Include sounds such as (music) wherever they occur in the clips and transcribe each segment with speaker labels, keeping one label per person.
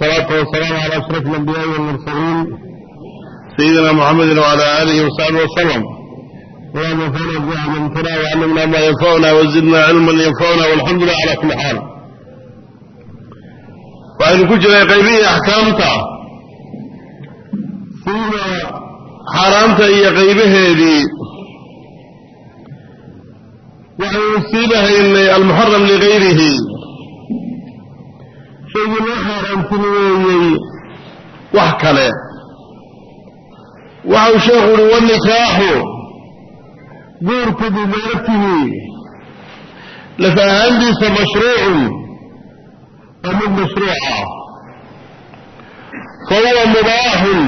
Speaker 1: والصلاة والسلام على أشرف الأنبياء والمرسلين سيدنا محمد وعلى آله وصحبه وسلم اللهم انفعنا بما علمتنا وعلمنا ما ينفعنا وزدنا علما ينفعنا والحمد لله على كل حال وأن كجرى قيبية أحكامتا سيدنا حرامتا هي قيبه دي وأن يصيبها المحرم لغيره shaygii loo xaaraantinimeeyey wax kale. Waxau sheekhu uhi wanikaaxu guurku bidaatihi laf ahaantiisa mashruucun. Waa mid mashruuca. Fa huwa mubaaxun.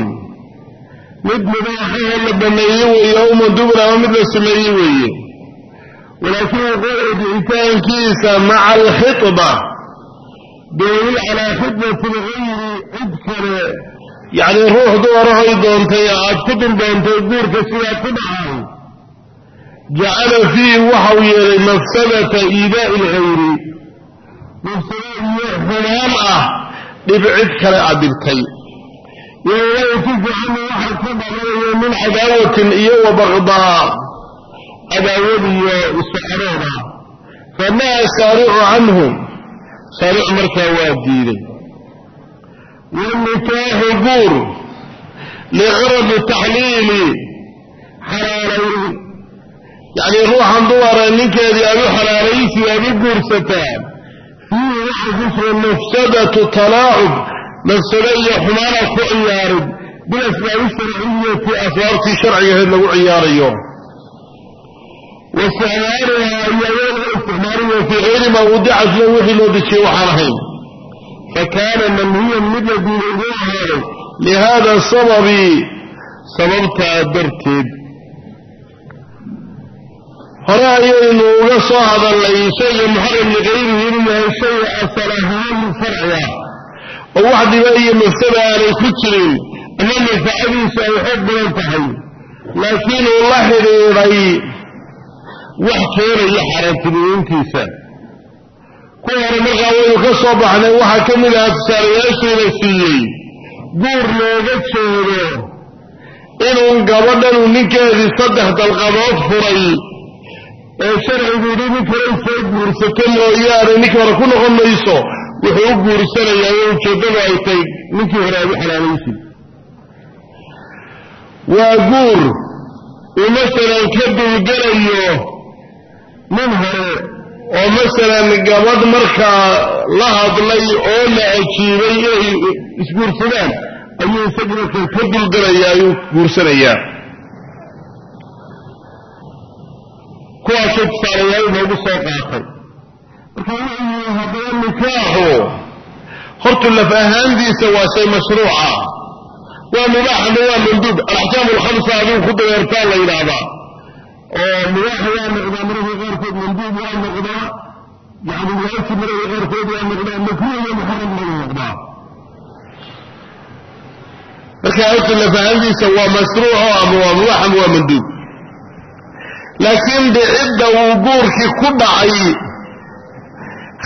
Speaker 1: Mid mubaaxaho la baneeye weeye ow mandubun ama mid la sameeye weeye. Walaakin wuquucu bicitaankiisa maca alkhitba daliil calaa khidmati lgayri cid kale. Yacni ruux dumarahoy doontay aad ku dul doontay guurka sidaa ku dhacay. Jacala fiihi waxau yeelay mafsadata iidaa'i lgayri mafsado iyo xumaan ah dhib cid kale aad dhibtay. Yowaytiku canhu waxa ka dhalanayo min cadaawatin iyo wa baqdaa. Cadaawad iyo isocrooda fanaha saaricu canhu saaric markaa waa diiday. Wanikaaxu guur liqarabi taxliili xalaalayn. Yacnii ruuxan dumara ninkeedii aad u xalaalaysi aad u guursataa fiihi waxa ku sugan mafsadatu talaacub mafsado iyo xumaana ku ciyaarid bilasbaabi sharciyati asbaabtii sharcigaheed lagu ciyaarayo. Waisticmaaluhaa iyo loo isticmaaliyo fii kayri maa wudicat lo wixii loo dejiyey waxaan ahayn. Fakaana manhiyan mid la diiday lihaada sababi sababtaa darteed. Hore ayaynu uga soo hadalnay shayga muxaram ligayrihi inuu yahay shay asal ahaan farciga oo wax dhiba iyo mafsada aanay ku jirin ama manfacadiisu ay xoog badan tahay. Laakiin uu la xidhiidhay wax keenaya xaaraantinimeyntiisa kuwa hore markaa waynu ka soo baxnay waxaa ka mid ahaa tusaalayaashiina siiyey. Guur looga jeedo inuu gabadhanuu ninkeedii saddex dalqadood furay ee sharcigu nin kale soo guursato mooyaane ninkii hore ku noqon mayso. Wuxuu u guursanayaa oo ujeeddadu ay tay ninkii hore aad u xalaalaysid waa guur uu masalan ka dulgelayo nin hore oo masalan gabadh markaa la hadlay oo la ajiibay inay isguursadaan ayuu isaguna kan ka dulgelaya ayuu guursanayaa. Kuwaasay tusaalayaal noogu soo qaatay. Marka wuxuu haddaba nikaaxu hortu laf ahaantiisa waa shay mashruuca. Waa mubaaxna waa manduub? Alaxkaam alkhamsa adigu ku dabeertaa la yidhaahdaa oo mubaax waa noqdaa mararka qaarkood manduub waa noqdaa yani waajib mararka qaarkood waa noqdaa makruh iyo muxaram laga noqdaa. Marka horta lafahantiisa waa masruuco ama waa mubaax ama waa manduub. Laakiin dhicidda uu guurkii ku dhacay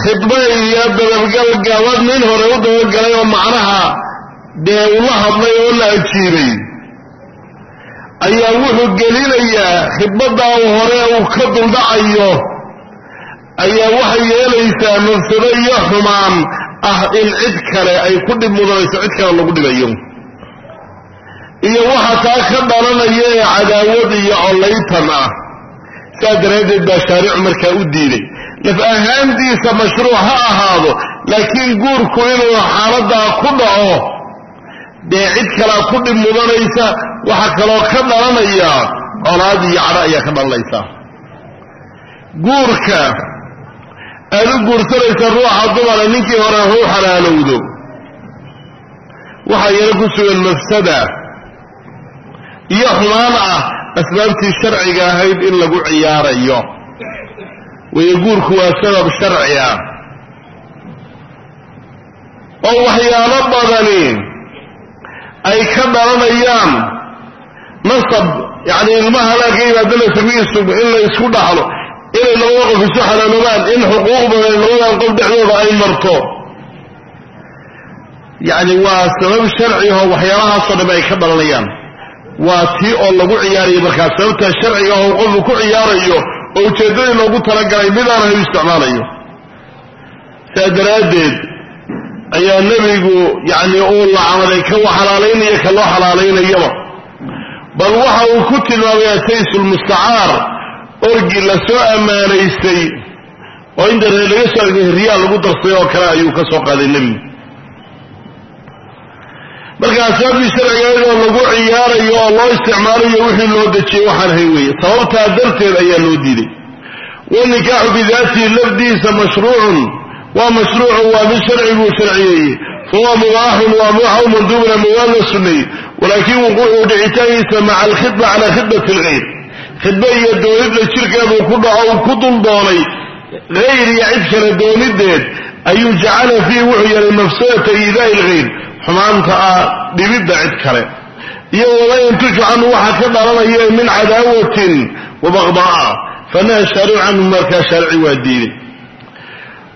Speaker 1: khidba iyo dabagal gabad nin hore u dabagalay oo macnaha dee ula hadlay oo la ajiibay ayaa wuxuu gelinayaa khidbadaa hore uu ka duldhacayo. Ayaa waxay yeelaysaa mafsado iyo xumaan ah in cid kale ay ku dhib mudanayso cid kale lagu dhibayo iyo waxa taa ka dhalanaya ee cadaawad iyo collaytan ah. Saas daraaddeed baa shaaricu markaa u diiday. Laf ahaantiisa mashruuc ha ahaado laakiin guurku inuu xaaladaa ku dhaco dee cid kalea ku dhib mudanaysa waxaa kaloo ka dhalanaya colaad iyo cadho ayaa ka dhalanaysa. Guurka aad u guursanaysa ruuxa dumara ninkii hore ha u xalaalowdo. Waxaa yaro ku sugan mafsada. Iyo xumaan ah asbaabtii sharciga ahayd in lagu ciyaarayo. Wayo guurku waa sabab sharci ah. Oo waxyaalo badani ay ka dhalanayaan. Nasab yacni ilmaha halaa ka yimaado nasabkiisu in la isku dhaxlo inay labada qof isu xalaaloobaan in xuquuq badan labadan qof dhexdooda ay marto. Yacni waa sabab sharci oo waxyaalahaasoo dham ay ka dhalanayaan. Waa tii oo lagu ciyaarayo markaas sababta sharciga oo qofku ku ciyaarayo oo ujeeddadii loogu talagalay midaan ahay u isticmaalayo saa daraaddeed ayaa nebigu yacni uu lacamaday ka wa xalaalaynaya ka loo xalaalaynayaba bal waxa uu ku tilmaamay ataysulmustacaar orgi la soo ammaanaystay oo inta laga soo riyaal lagu darsaday oo kale ayuu ka soo qaaday nebigu. Markaa sababtii sharciga iyadoo lagu ciyaarayo oo loo isticmaalayo wixii loo dejiyey waxaan hay weeye sababtaa darteed ayaa loo diiday. Wanikaaxu bidaatihi lafdiisa mashruucun waa mashruucun waa mid sharciguu sharciyeeye fahuwa mubaaxun waa mubax manduubun ama waa la suneeyey walaakin wuquucu dhicitaankiisa maca alkhidba calaa khidbati alghayr khidba iyo doonidla jirkeeduu ku dhaco uu ku dul doonay. Hayr iyo cid kale doonideed ayuu jacala fiihi wuxuu yeelay mafsadata iidaai alghayr xumaanta ah dhibidda cid kale. Iyo wama yantuju canhu waxaa ka dhalanaya min cadaawatin wa baqda'a fanaha shaaricu canhu markaa shaarici waa diiday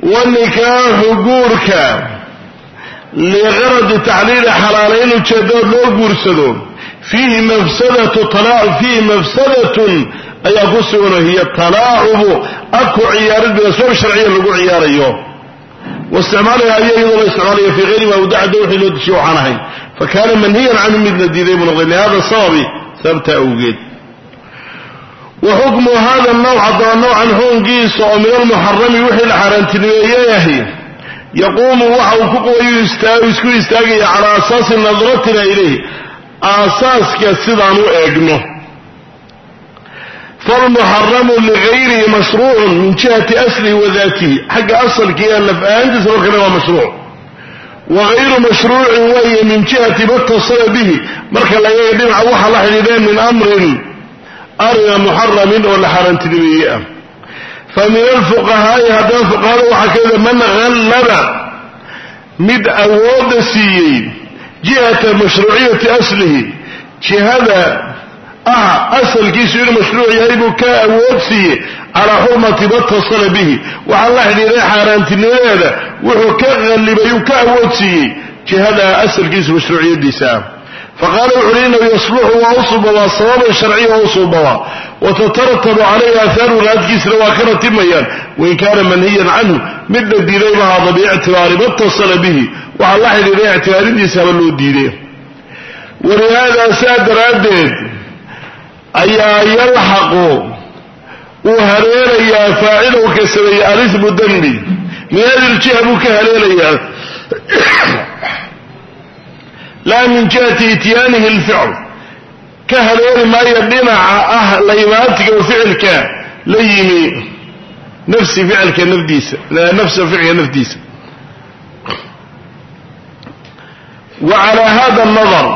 Speaker 1: wanikaaxu guurka liqaradi taxliili xalaalayn ujeedood loo guursado. Fiihi mafsadatu fiihi mafsadatun ayaa ku suganoo hiya talaacubu aku ciyaarid bilasbaab sharciya lagu ciyaarayo. Waisticmaaliha aya iyadoo la isticmaalayo fii hayri ma wadacada wixii loo dejiye waxaan ahayn fakaana manhiyan canhu mid la diiday noqday. Lihada sababi sababta awgeed wa xukmu hada nawc haddaba nawcan hoonkiisa oo min almuxarami wixii la xaaraantinimeeyeyahay yaquumu waxa uu ku quwayu isku istaagaya calaa asaasi nadratina ilayh aasaaska sidaan u eegno. Falmuxaramu ligayrihi mashruucun min jihati aslihi wa daatihi. Xagga asalkii ee laf ahaantiisa markale waa mashruuc. Wa gayru mashruucin weeye min jihati matasala bihi. Marka lagaga dhinaca waxa la xidhiidheen min amrin arina muxaramin oo la xaaraantinimeeye ah. Fa min alfuqahaa'i haddana fuqahada waxaa ka man hallaba mid awooda siiyey jihata mashruuciyati aslihi jihada ah asalkiisu inuu mashruuc yahay buu ka awood siiyey calaa xurmati matasala bihi. Waxaa la xidhiiday xaaraantinimadeeda wuxuu ka qallibay uu ka awood siiyey jihada asalkiisu mashruuciyadiisa ah faqaala wuxu uhi inahu yasluxu waa u suubabaa sababan sharciya waa u suubabaa watataratabu calayhi aahaaru raadkiisna waa ka ratimayaan wain kaana manhiyan canhu mid la diiday mahaada biictibaari matasala bihi waxaa la xidhiiday ictibaaridiisa haba loo diiday walihaada saa daraaddeed ayaa yalxaqu uu haleelayaa faacilahu ka sameeyey alismu dembi min hadi ljiha buu ka haleelayaa laa min jihati ityaanihi lficl ka haleeli maayo dhinaca ah la imaantiga u ficilka la yimi nafsi ficilka nafdiisa nafsa ficilka nafdiisa. Wa calaa hada nadar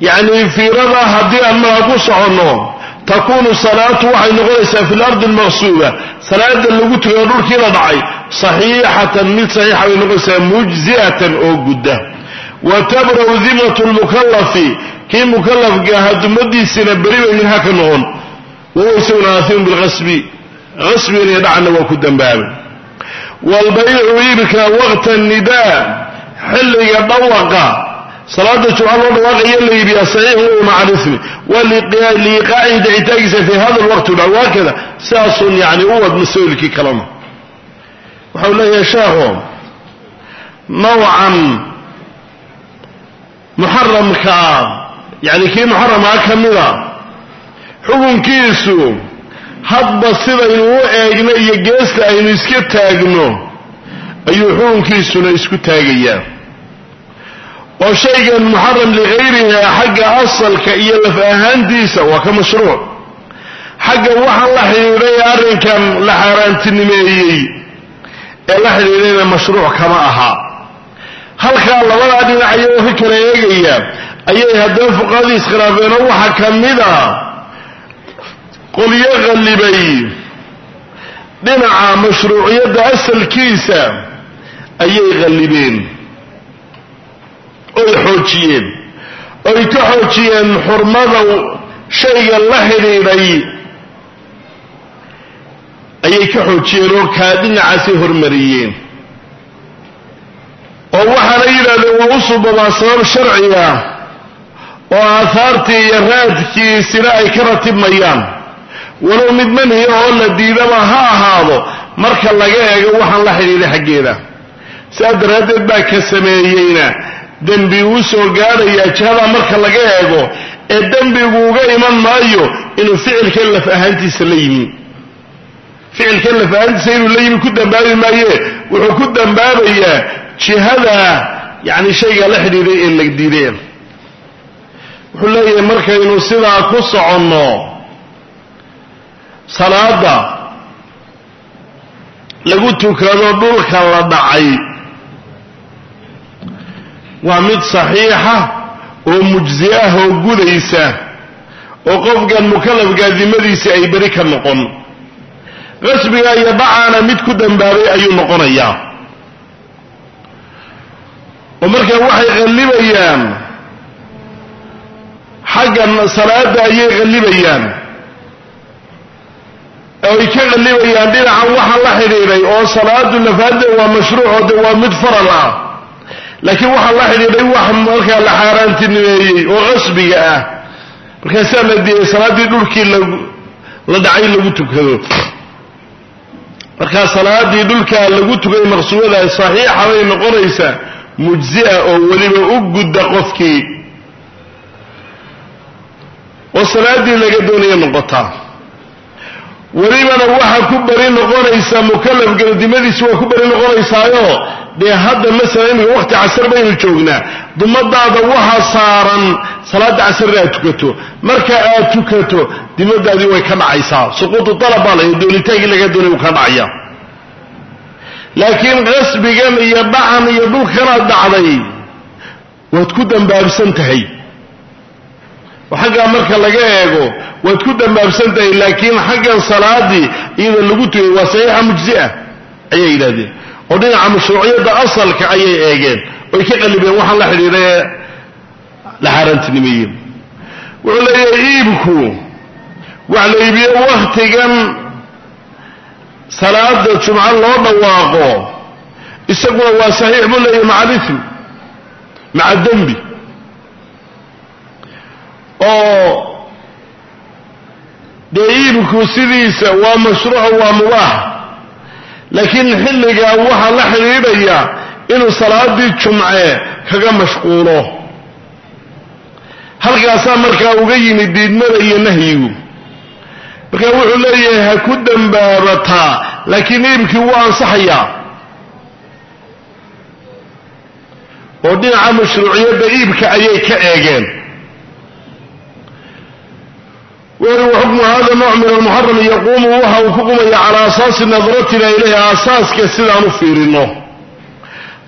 Speaker 1: yacni fiirada haddii aan marka ku soconno takuunu salaatu waxay noqonaysaa fi lardi almaqsuuba. Salaada lagu tukayo dhulkii la dhacay saxiixatan mid saxiixa bay noqonaysaa mujzi'atan oo gudda wa tabra'u dimatu lmukallafi. Kii mukallafka ahaa dumadiisina beri bay minha ka noqon. Wahuwa isaguna bilqasbi. Qasbigan iyo dhacna waa ku dambaabay. Waalbaycu iibka waqta nidaa. Xilliga dhawaqa. Salaada jumca loo dhawaaqayo la iibiyaa saxiixu maca alismi waa liiqaacihi dicitaankiisa fi hada lwaqti dha waakada sidaasun yani u wad masaa'ilkii kalena waxau leeyahay sheekhu nawcan muxaramkaa yani kii muxaramkaa ka mida xukunkiisu hadba sidaynu u eegno iyo geesta aynu iska taagno ayuu xukunkiisuna isku taagayaa. Oo shaygan muxaram ligayriha xagga asalka iyo laf ahaantiisa waa ka mashruuc. Xagga waxaan la xidhiidhay arrinkan la xaaraantinimeeyey ee la xidhiidhayna mashruuc kama aha halkaa labadaa dhinac iyagoo ka kala eegaya ayay haddana fuqahadii iskhilaafeen oo waxaa ka mid a qolyo qallibay. Dhinaca mashruuciyadda asalkiisa ayay qallibeen. Oy xoojiyeen. Oy ka xoojiyeen xurmada shayga la xidhiidhay. Ayay ka xoojiyeen oo kaa dhinacaasay hormariyeen oo waxaana yidhahdeen waa u subamaa sabab sharciga oo aahaartii iyo raadkiisina ay ka ratibmayaan. Walow mid manhiya oo la diidaba ha ahaado marka laga eego waxaan la xidhiidhay xaggeeda. Sidaa daraaddeed baa ka sameeyeyna. Dembi uu soo gaadhayaa jihadaa marka laga eego ee dembigu uga iman maayo inuu ficilkan laf ahaantiisa la yimi. Ficilkan laf ahaantiisa inuu la yimi ku dambaabi maaye wuxuu ku dambaabayaa jihada yacni shayga la xidhiidhay ee la diiday wuxuu leeyahay markaynu sidaa ku soconno salaada lagu tukado dhulka la dhacay waa mid saxiixa oo mujzi ah oo gudaysa oo qofkan mukalafkaa dimadiisi ay beri ka noqon. Qasbiga iyo dhacaana mid ku dambaabay ayuu noqonayaa oo markaa waxay qallibayaan xaggan salaada ayay qallibayaan oy ka qallibayaan dhinacan waxa la xidhiidhay oo salaadu lafaadde waa mashruuco de waa mid faral ah. Laakiin waxaa la xidhiidhay wax markaa la xaaraantinimeeyey oo qasbiga ah. Markaasaa la diiyey salaaddii dhulkii la dhacay lagu tukado. Markaa salaadii dhulkaa lagu tukay maqsuuada saxiixa bay noqonaysaa mujzia oo weliba u gudda qofkii. Oo salaaddii laga doonaya noqotaa. Welibana waxaa ku beri noqonaysaa mukalaf galadimadiisi waa ku beri noqonaysaayo. Dee hadda masala imika waqti casar baynu joognaa dumadaada waxa saaran salaada casarna aad tukato. Marka aad tukato dimadaadii way ka dhacaysaa. Suquutu dalab baa la doonitaankii laga doonay uu ka dhacaya laakiin qasbigan iyo dhacan iyo dhulkanaad dhacday. Waad ku dambaabsan tahay. Xaggaa marka laga eego waad ku dambaabsan tahay laakiin xaggan salaadii iyada lagu tugay waa saxiixa mujzia ayay yidhahdeen oo dhinaca mashruuciyadda asalka ayay eegeen. Oy ka qalibeen waxaan la xidhiidhae la xaaraantinimeeyey wuxuu leeyahay iibku. Wax la iibiyo wakhtigan salaada jumco loo dhawaaqo isaguna waa saxiix buu leeyahay maca alithm maca dembi oo dee iibku sidiisa waa mashruuco waa mubaax laakiin xilligaa waxaa la xidhiidhaya inuu salaadii jumce kaga mashquulo. Halkaasaa markaa uga yimid diidmada iyo nahyigu marka wuxuu leeyahay ha ku dambaabataa laakiin iibkii wuu ansaxayaa. Oo dhinaca mashruuciyadda iibka ayay ka eegeen. Weri waxukmu hada nooc min almuxaram yaquumu waxa uu ku qumaya calaa asaasi nadratina ilayhi aasaaska sidaan u fiirino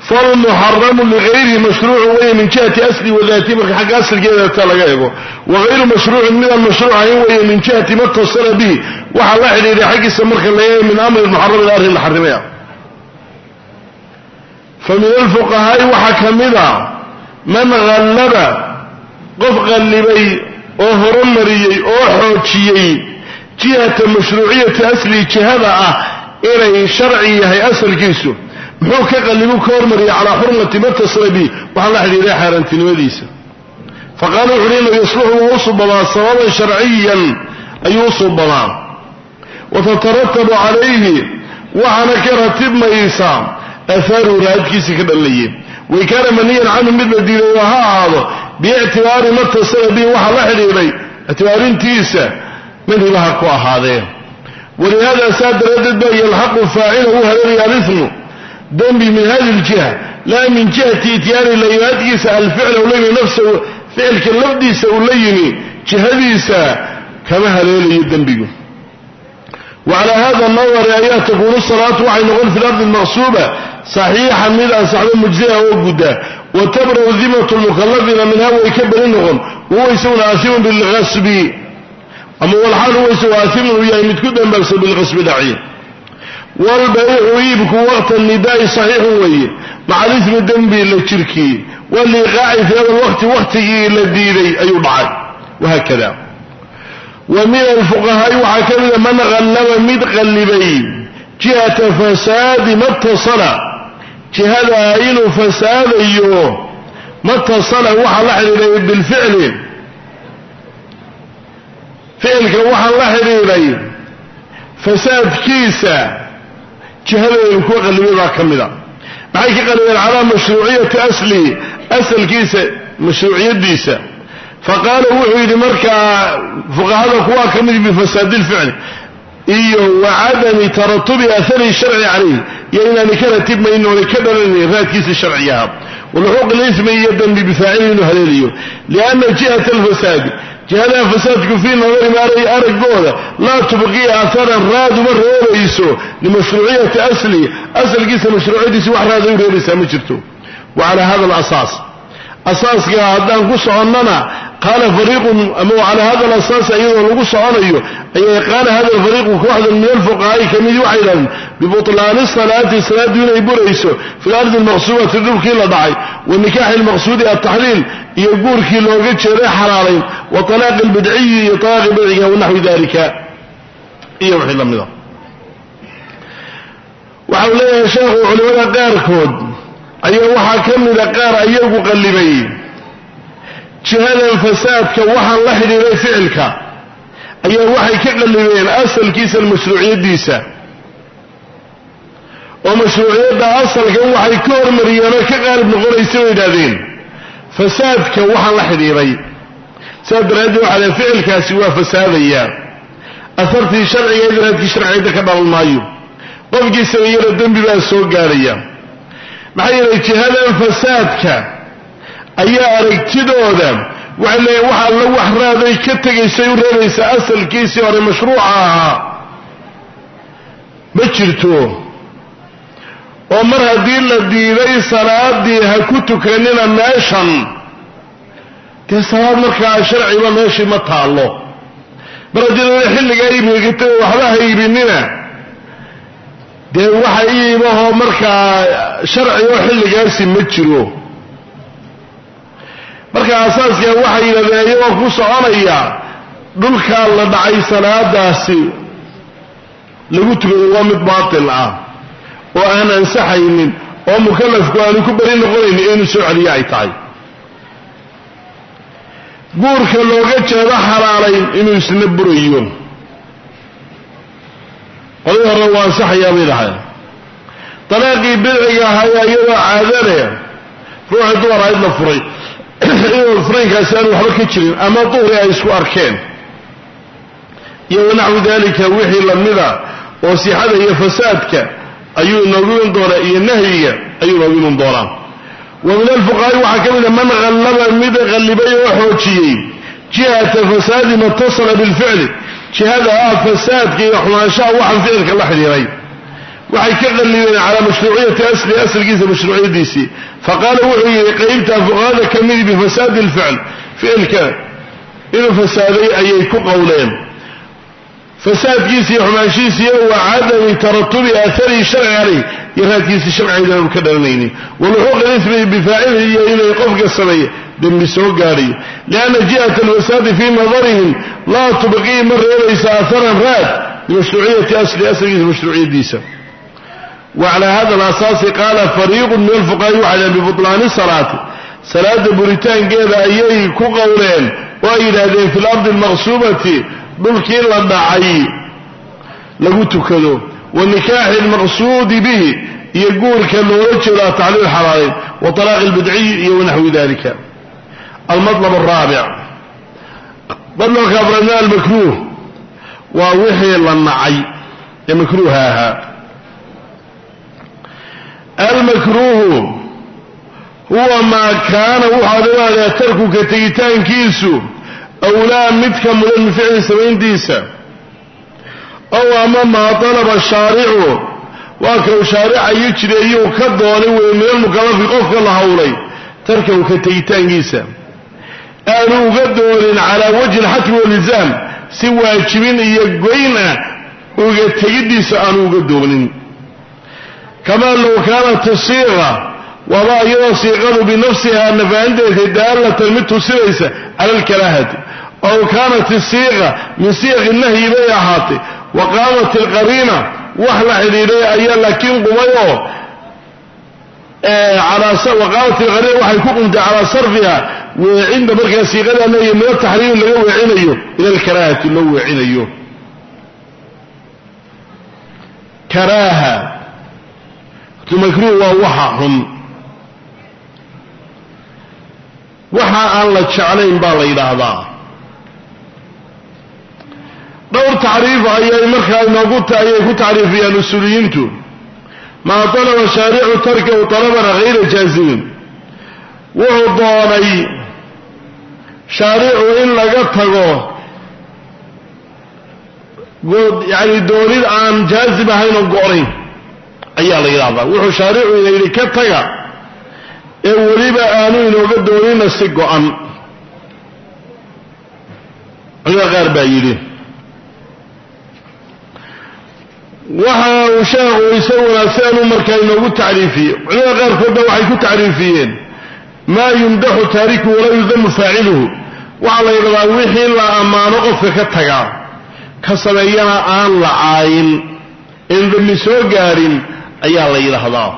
Speaker 1: falmuxaramu ligayrihi mashruucu weye min jihati asli wadaati marka xagga asalkeeda ta laga eego wagayru mashruucin midaan mashruucayn weye min jihati ma tasala bihi. Waxaa la xidhiidhay xaggiisa marka la eega min amri muxaramin arrin la xarimaya fa min alfuqahaai waxaa ka mida man hallaba qof qallibay oo horumariyey oo xoojiyey jihata mashruuciyati asli jihada ah muxuu ka qallibu ka hormariyey calaa xurmati matasala bi waxaa la xidhiidhay xaaraantinimadiisa faqaala wuxu inuu yasluxu wuu u subadaa sababan sharciyan ayuu u subadaa wa tataratabu calayhi waxaana ka ratibmaysaa aahaaruhu raadkiisa ka dhallayeen wain kaana maniyan canhu mid la diiday ha ahaado biictibaari matasala bihi waxaa la xidhiidhay ictibaarintiisa manhiba ha ku ahaadeen walihada saa daraaddeed baa yalxaqu faacila u haleelaya alithmu dembi min hadi ljiha laa min jihati ityaani layimaadkiisa alficla u la yimi nafsahu ficilka lafdiisa uu la yimi jihadiisa kama haleelayo dembigu wacalaa hada nadari ayaa takuunu salaatu waxay noqon fi lardi maqsuuba saxiixa mid ansaxdo mujzia oo gudda. Wa tabra'u dimatu lmukalafiina minha way ka beri noqon wahuwa isaguna aasimun bilqasbi ama walxaal huwa isagu aasimun uu yahay mid ku dambaabsan bilqasbi dhaci waalbaycu iibku waqta nidaai saxiixun weeye. Maca lismi dembi la jirkii waliiqaaci fi hada lwaqti waqtigii la diiday ayuu dhacay. Wahaakada wa min alfuqahaai waxaa ka mida man qallaba mid qallibay jihata fasaadi matasala jihadaa inuu fasaadayo matasala waxaa la xidhiidhay bilficli. Ficilka waxaa la xidhiidhay fasaadkiisa jihadeedu kuwa qallibay baa ka mida maxay ka qallibeen calaa mashruuciyati aslihi asalkiisa mashruuciyadiisa faqaala wuxuu yidhi markaa fuqahada kuwaa ka mid bifasaadi lficli iyo wa cadami taratubi ahari sharci calayh iyo inaani ka ratibmayn oonay ka dhalanayn raadkiisa sharcigaha waluxuuq lismi iyo dembi bifaacili inuu haleelayo lianna jihata alfasaadi jihadaha fasaadku fii nadari maaray araggooda laa tubqiya aharan raad uma reebayso. Limashruuciyati asli. Asalkiisa mashruuciyadiisi wax raad u reebaysaa ma jirto. Wa calaa hada alasaas asaaska haddaan ku soconnana qaala fariiqun ama calaa hada alasaas iyadoo lagu soconayo ayay qaala hada alfariiqu kooxdan min alfuqahaa'i waxay yidhahdeen bibutlaani salaati salaaddu inay burayso fi lardi almaqsuubati dhulkii la dhacay wa nikaaxi almaqsuudi altaxliil iyo guurkii looga jeeday xalaalayn wa talaaqi albidciyi iyo talaaqi bidciga wanaxwi dalika iyo wixii la mida waxau leeyahay sheekhu culimada qaarkood ayaa waxaa ka mida qaar ayagu qallibay. Jihadan fasaadka waxaan la xidhiiday ficilka. Ayaa waxay ka qallibeen asalkiisa mashruuciyadiisa oo mashruuciyadda asalkan waxay ka hormariyeen oo ka qaalib noqonaysa bay yidhahdeen fasaadka waxaan la xidhiiday sidaas daraaddeed waxaa deen ficilkaasi waa fasaadayaa asartii sharciga daraadkii sharciyadda ka dhalan maayo. Qofkii sameeyana dembi baa soo gaadhaya maxaa yeelay jihadan fasaadka ayaa aragtidooda waxay leeyiin waxa alla wax raaday ka tegaysay u reebaysaa asalkiisii hore mashruuca ahaa. Ma jirto. Oo mar haddii la diiday salaadii ha ku tukanina meeshan dee salaad markaa sharciba meeshii ma taallo. Mar haddii xilligaa iibigata waxba ha iibinina dee waxa iibahoo markaa sharci oo xilligaasi ma jiro. Marka asaaskaa waxay yidhahdeen iyagoo ku soconaya dhulkaa la dhacay salaadaasi lagu tukaday waa mid baatil ah oo aan ansaxaynin oo mukalafku aanu ku beri noqonaynin inuu soo celiyo ay tahay. Guurka looga jeedo xalaalayn inuu isna burayo qolii hore waa ansaxayaa bay dhahay dalaaqii bidciga ahayaa iyadoo caadale ruuxii dumar ayd la furay. (clears throat) Inuu furaynkaasi aan waxba ka jirin ama duhri ay isku arkeen. Iyo wanaxwu dalika wixii lamida oo sixada iyo fasaadka ayuu inoogu iman doonaa iyo nahyiga ayuu inoogu iman doonaa. Wa min alfuqahaai waxaa ka mid a man qallaba mid qallibay oo xoojiyey jihata fasaadi ma tasala bilficli jihada ah fasaadka iyo xumaanshaha waxaan ficilka la xidhiiray waxay ka qallibeen calaa mashruuciyati asli asalkiisa mashruuciyadiisii faqaala wuxuu yidhi qaybtaa fuqahada ka midi bifasaadi lficl ficilka inuu fasaaday ayay ku qowleen. Fasaadkiisa iyo wa cadami taratubi aaharihi sharci caleyh iyo raadkiisii sharcigeeda aanu ka dhalanaynin waluxuuqi ismi bifaacilihi iyo inay qofka sameeya dembi soo gaadhayo lianna jihata alfasaadi fii nadarihim laa tubqii ma reebaysa aharan raad bimashruuciyati asli asalkiisa mashruuciyadiisa wacalaa hada alasaasi qaala fariiqun min alfuqahaai waxay bibutlaani salaati salaada buritaankeeda ayay ku qowleen oo ay yidhaahdeen fi lardi almaqsuubati dhulkii la dhacay lagu tukado wa nikaaxi almaqsuudi bihi iyo guurka loola jeedaa tacliil xalaalayn wa talaaqi albidciyi iyo wanaxwi dalika almatlab araabic matlabka afraadna almakruuh waa wixii la nacay ee makruuha ahaa almakruuhu huwa maa kaana wuxaad ogaadaa tarkuka tegitaankiisu awlaa midka mudan min ficli samayntiisa ow ama maa dalaba shaaricu waa kau shaaricayo jireeyuu ka doonay wey min almukalafi qofka la hawlay tarkahu ka tegitaankiisa aanu uga doonin calaa wajhi alxatmi walizaam si waajibin iyo goyn ah uga tegiddiisa aanu uga doonin. Kamaa low kaanat isiiqa waaba iyadoo siiqadu binafsihaa nafahanteeda daallatan mid tusinaysa cala alkaraahati ow kaanat isiiqa min siiqi nahyi bay ahaatay wa qaamat alqariina wax la xidhiidhay ayaa laakiin qumay oo waqaalat ilqariina waxay ku qumtay calaa sarfiha weecinta markaa siiqadaa leeya min ataxriimi laga weecinayo ila alkaraahati loo weecinayo. Karaaha. Makruuh waa waxa xun waxa aan la jeclayn baa la yidhaahdaa. Dhowr tacriif ayay markaa inoogu ayay ku tacriifiyaan usuuliyiintu. Maa talaba shaaricu tarkahu talaban hayra jaazimin wuxuu doonay shaaricu in laga tago yani doonid aan jaazib ahayn oo go-nayn ayaa la yidhahdaa wuxuu shaaricu ina ka taga ee weliba aanu inooga doonina si go-an. Culimada qaar baa yidhi waxa uu sheekhu isaguna sianu markaa inoogu tacriifiyey culimada qaarkoodna waxay ku tacriifiyeen maa yumdaxu taariku walaa yudamu faaciluhu. Waxaa la yidhahdaa wixii la ammaano qofka ka tagaa ka sameeyana aan la caayin in dami soo gaadhin ayaa la yidhaahdaa.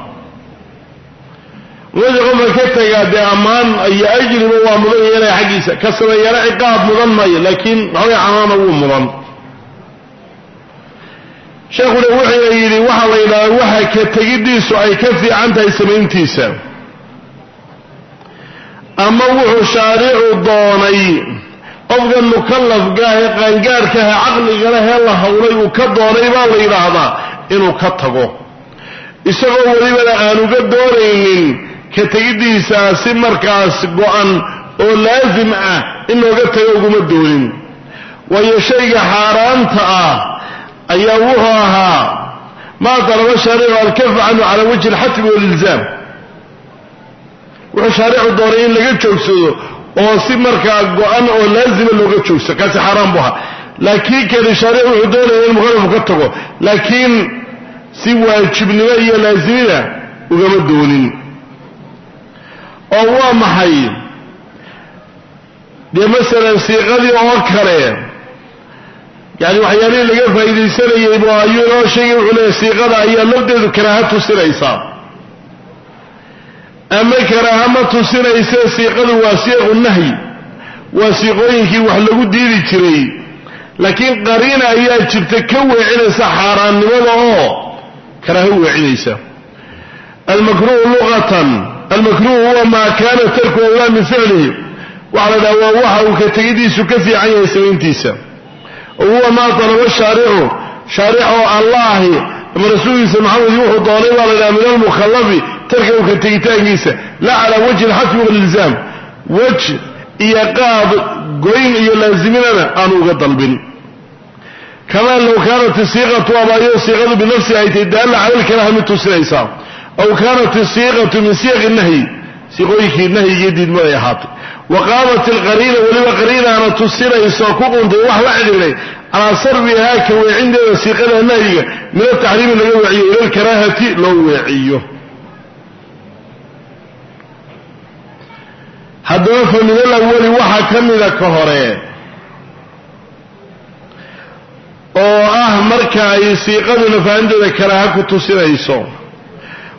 Speaker 1: Wixii qofka ka tagaa dee ammaan iyo ajriba waa mudan yeelaya xaggiisa ka sameeyana ciqaab mudan maayo laakiin waxaway canaana wuu mudan? Sheekhuna wuxuuna yidhi waxaa la yidhahdaa waxa ka tegiddiisu ay ka fiican tahay samayntiisa ama wuxuu shaaricu doonay qofka mukallafka ah ee qaangaarhkaah ee caqligana hee la hawlay uu ka doonay baa la yidhaahdaa inuu ka tago. Isagoo welibana aanuga doonaynin ka tegiddiisaa si markaas go-an oo laasim ah in looga tago uguma doonin. Waayo shayga xaaraanta ah ayaa wuxuu ahaa maa talaba shaaricu alkafa canhu cala wajhi alxatmi walilzaam wuxuu shaaricu doonay in laga joogsado oo si markaa go-an oo laazima looga joogsado kaasi xaaraan bu ahaa. Laakiin kani shaaric wuxuu doonaya in mukalafku ka tago. Laakiin si waajibnimo iyo laazimina ugama doonin. Oo waa maxay? Dee masalan siiqadii oo kale yani waxyaalihii laga faa'iidaysanayay bu ayuu inoo sheegay wuxuu leeyahy siiqada ayaa lafdeedu karaaha tusinaysaa ama karaaha ma tusinayse siiqadu waa siiqu nahyi. Waa siiqooyinkii wax lagu diidi jiray. Laakiin qariina ayaa jirta ka weecinaysa xaaraannimada oo karaaho weecinaysa. Almakruhu luqatan almakruhu huwa maa kaana tarku awlaa min ficlihi waxaa la dhaha waa waxa uu ka tegidiisu ka fiican yahay samayntiisa huwa maa talaba shaaricu shaaric allaahi. Ama rasuulkiisa maxamed wuxuu doonay baa la dhaha min almukhallafi tarka u ka tegitaankiisa laa calaa wajhi alxatmi walilzaam wej iyo qaab goyn iyo laaziminana aanu uga dalbin. Kamaa low kaanat isiiqatu abaayo siiqadu binafsiha ay tahy daalla cala lkaraha mid tusinaysaa aw kaanat isiiqatu min siyaqi nahyi. Siiqooyinkii nahyigii diidmada ay ahaatay. Wa qaamat alqariina weliba qariinaana tusinayso ku quntay wax la xidhiiray calaa sarfihaa ka weecinteeda siiqada nahyiga min ataxriimi laga weeciyo ila alkaraahati loo weeciyo haddaba fa alawali waxaa ka mida ka hore. Oo ah marka ay siiqaduna fahanteeda karaaha ku tusinayso.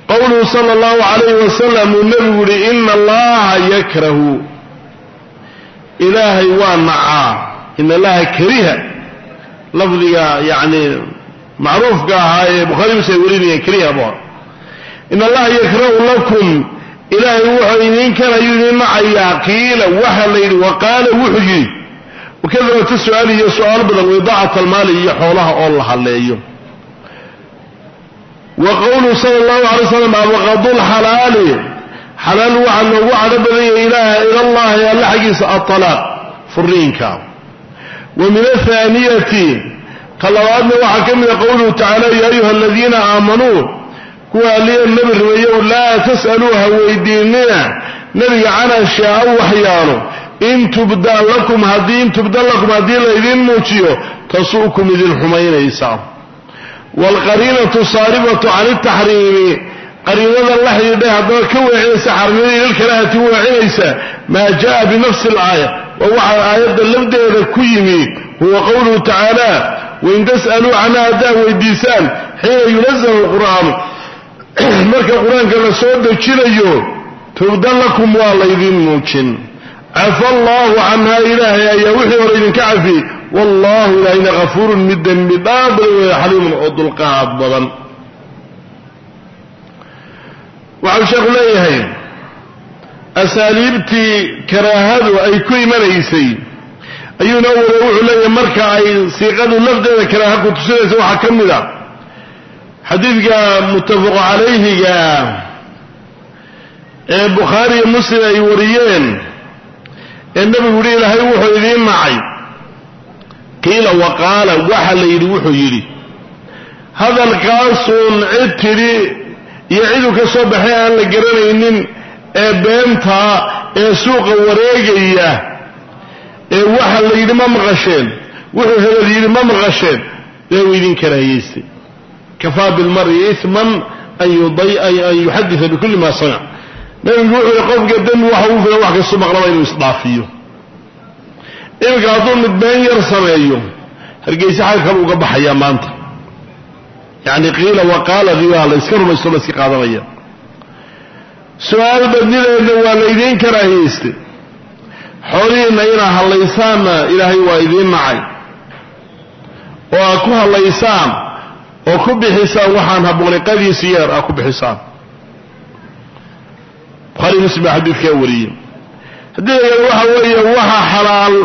Speaker 1: Qowluhu sala allahu calayhi wasalam uu nebigu yihi ina allaha yakrahu. Ilaahay waa nacaa ina allaha kariha. Lafdiga yacni macruufka ahaa ee bukhari mus ay warinayeen kariha bu ina allaha yakrahu lakum ilaahay wuxuu idiin karayu idiin nacayaa qiila waxa la yidhi wa wuxuu yidhi. Wakadabata su'aal iyo su'aal badan widaacat almaali iyo xoolaha oo la hadleeyo. Wa qowluhu sala allahu alay slam abqadu lxalaali xalaal waxaa noogu cadho badan yahay ilaah ilallahi alla xaggiisa aalaaq furiinka wa min athaaniyati ka labaadna waxaa ka mida qowluhu tacaala ya ayuha aladiina aamanuu kuwa alliya nebi rumeeyow laa tas'aluu ha weydiinina. Nebiga can ashyaaa waxyaalo in tubda lakum haddii in tubda lakum haddii laydin muujiyo tasu'kum idin xumaynaysa waalqariinatu saarifatu can iltaxriimi qariinada la xidhiidhay haddaba ka weecinaysa xarnimada ilalkaraahati weecinaysa maa jaa binafsi alaaya waa waxaa aayadda lafdeeda ku yimi huwa qowluhu tacaala wain tas'aluu canha haddaad weydiisaan xiina yunazalu lqur'aanu (clears throat) marka qur'aanka la soo dejinayo tubda lakum waa laydin muujin. Cafa allaahu canhaa ilaahay ayaa wixii hore idinka cafiyey wallaahu ilaahayna kafuurun mid dembi dhaaf badan weeye xaliimun oo dulqaad badan. Waxau sheekhu leeyahay asaaliibtii karaahadu ay ku imanaysay ayuu inoo wada wuxuu leeyahay marka ay siiqadu lafdeeda karaaha ku tusinaysa waxaa ka mid a xadiidka muttafaqu calayhiga ee bukhaari iyo muslim ay wariyeen ee nebigu yihi ilaahay wuxuu idiin nacay qiila wa qaala waxa la yidhi wuxuu yidhi hadalkaasuun cid tidhi iyo ciduu ka soo baxay aan la garanaynin ee beentaa ee suuqa wareegaya ee waxa la yidhi ma maqasheen. Wuxuu hebel yidhi ma maqasheen. Ilahay wuu idin karaahiyeystay kafaa bilmari iman an yuxadita bikulli ma samic. Nabigu wuxuu yihi qofka dembi waxa uu filan wax kastu maqlaba inuu isdhaafiyo. Iminka hadduu mid been yar sameeyo hargeysa xalkan uga baxayaa maanta. Yacni qiila waqaaladii waa la iska rumaysto la iska qaadanaya. Su'aal badnideedna waa laydiin karaahiyeystay xoolihiinna inaa hadlaysaanna ilaahay waa idiin nacay. Oo aad ku hadlaysaan oo ku bixisaan waxaan habooniqadiisi yeer aad ku bixisaan. Buhaari muslim baa xadiidkaa wariyey. Haddii la waxa weeye waxa xalaal